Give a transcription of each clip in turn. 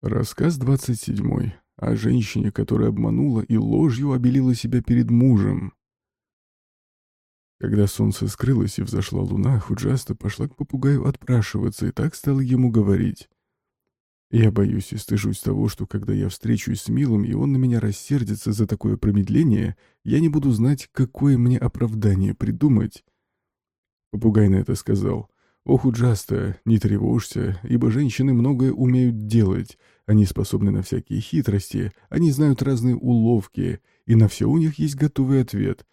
Рассказ 27. О женщине, которая обманула и ложью обелила себя перед мужем. Когда солнце скрылось и взошла луна, Худжаста пошла к попугаю отпрашиваться и так стала ему говорить. «Я боюсь и стыжусь того, что когда я встречусь с Милым, и он на меня рассердится за такое промедление, я не буду знать, какое мне оправдание придумать». Попугай на это сказал. «Ох, Уджаста, не тревожься, ибо женщины многое умеют делать. Они способны на всякие хитрости, они знают разные уловки, и на все у них есть готовый ответ.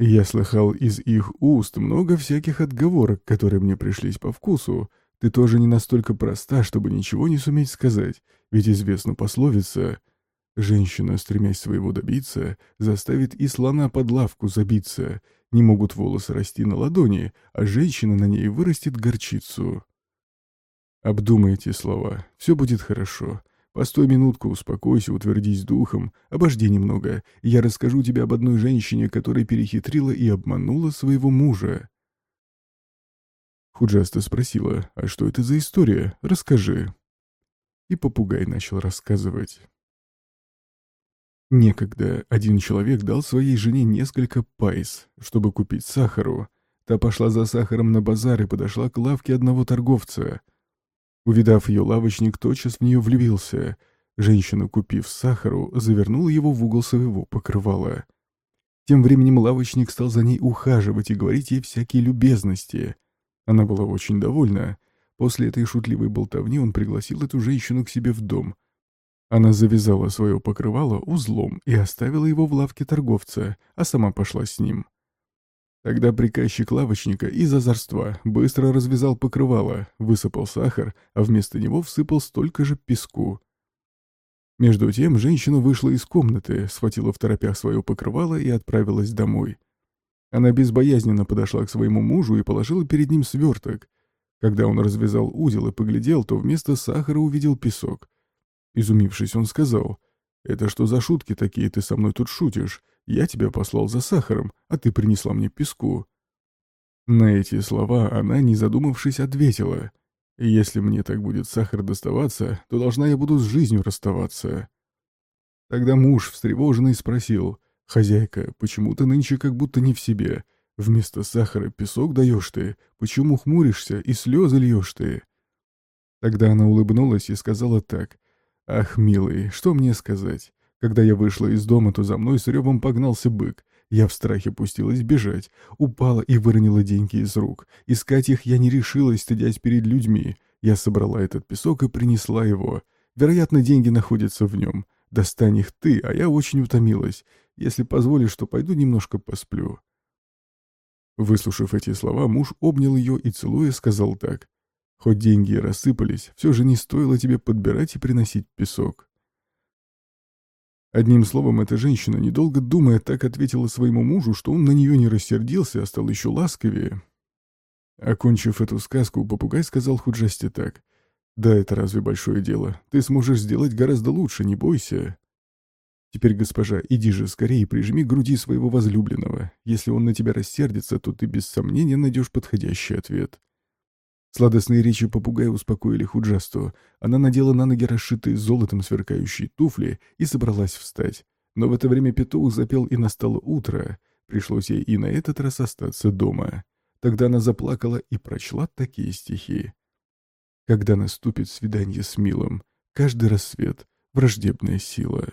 Я слыхал из их уст много всяких отговорок, которые мне пришлись по вкусу. Ты тоже не настолько проста, чтобы ничего не суметь сказать, ведь известна пословица «Женщина, стремясь своего добиться, заставит и слона под лавку забиться», не могут волосы расти на ладони, а женщина на ней вырастет горчицу. Обдумай эти слова, все будет хорошо. Постой минутку, успокойся, утвердись духом, обожди немного, я расскажу тебе об одной женщине, которая перехитрила и обманула своего мужа. Худжаста спросила, а что это за история? Расскажи. И попугай начал рассказывать. Некогда один человек дал своей жене несколько пайс, чтобы купить сахару. Та пошла за сахаром на базар и подошла к лавке одного торговца. Увидав ее, лавочник тотчас в нее влюбился. Женщина, купив сахару, завернула его в угол своего покрывала. Тем временем лавочник стал за ней ухаживать и говорить ей всякие любезности. Она была очень довольна. После этой шутливой болтовни он пригласил эту женщину к себе в дом — она завязала свое покрывало узлом и оставила его в лавке торговца, а сама пошла с ним. Тогда приказчик лавочника из озорства быстро развязал покрывало, высыпал сахар, а вместо него всыпал столько же песку. Между тем женщина вышла из комнаты, схватила в торопях свое покрывало и отправилась домой. Она безбоязненно подошла к своему мужу и положила перед ним сверток. Когда он развязал узел и поглядел, то вместо сахара увидел песок. Изумившись, он сказал, «Это что за шутки такие ты со мной тут шутишь? Я тебя послал за сахаром, а ты принесла мне песку». На эти слова она, не задумавшись, ответила, «Если мне так будет сахар доставаться, то должна я буду с жизнью расставаться». Тогда муж, встревоженный, спросил, «Хозяйка, почему ты нынче как будто не в себе? Вместо сахара песок даешь ты, почему хмуришься и слезы льешь ты?» Тогда она улыбнулась и сказала так, Ах, милый, что мне сказать? Когда я вышла из дома, то за мной с ревом погнался бык. Я в страхе пустилась бежать, упала и выронила деньги из рук. Искать их я не решилась, стыдясь перед людьми. Я собрала этот песок и принесла его. Вероятно, деньги находятся в нем. Достань их ты, а я очень утомилась. Если позволишь, то пойду немножко посплю». Выслушав эти слова, муж обнял ее и, целуя, сказал так. Хоть деньги и рассыпались, все же не стоило тебе подбирать и приносить песок. Одним словом, эта женщина, недолго думая, так ответила своему мужу, что он на нее не рассердился, а стал еще ласковее. Окончив эту сказку, попугай сказал Худжасте так. «Да, это разве большое дело? Ты сможешь сделать гораздо лучше, не бойся». «Теперь, госпожа, иди же скорее и прижми к груди своего возлюбленного. Если он на тебя рассердится, то ты без сомнения найдешь подходящий ответ». Сладостные речи попугая успокоили Худжасту. Она надела на ноги расшитые золотом сверкающие туфли и собралась встать. Но в это время петух запел и настало утро. Пришлось ей и на этот раз остаться дома. Тогда она заплакала и прочла такие стихи. «Когда наступит свидание с милым, каждый рассвет — враждебная сила».